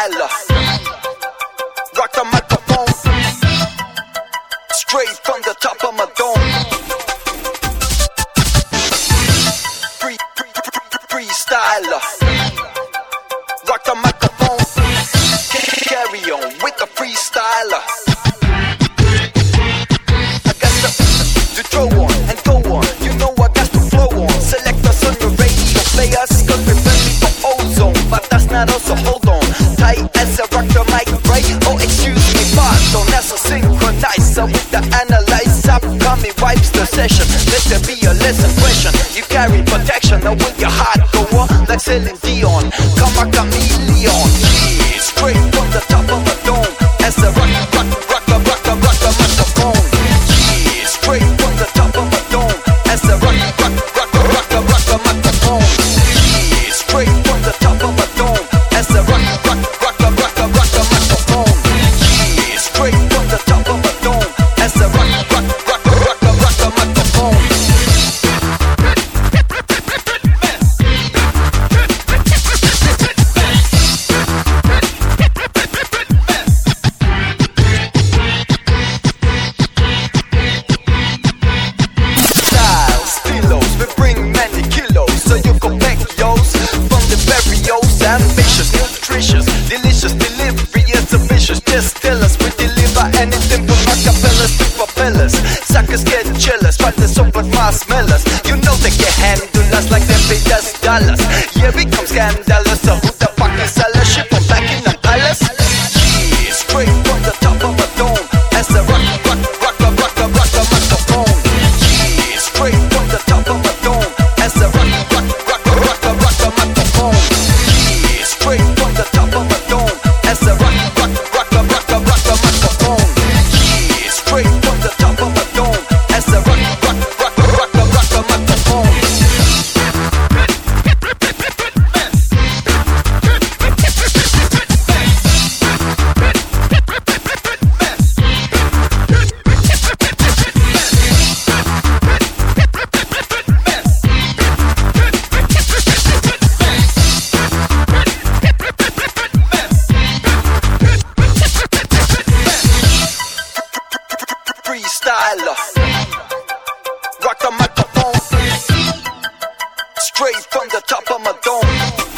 freestyler. Rock the microphone. Straight from the top of my dome. Free, free, free, freestyler. Rock the microphone. Carry on with the freestyler. I got the, to throw on and go on. You know I got to flow on. Select us on the radio players, cause we're friendly for ozone. But that's not also hold the analyzer. Coming wipes the session. Let there be a lesson question. You carry protection, now will your heart go on? Like Celine Dion. Come a chameleon. Yeah, marshmallows. You know they can handle us like them pay us dollars. Yeah, we come scandalous, so who Styler. Rock the microphone. Straight from the top of my dome.